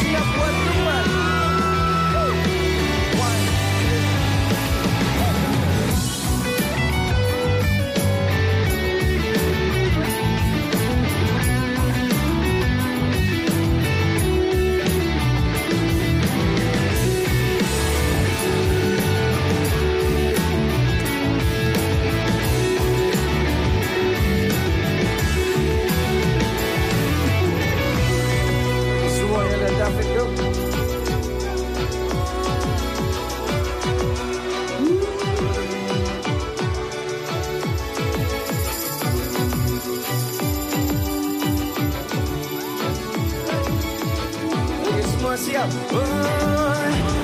the Puerto see Oh.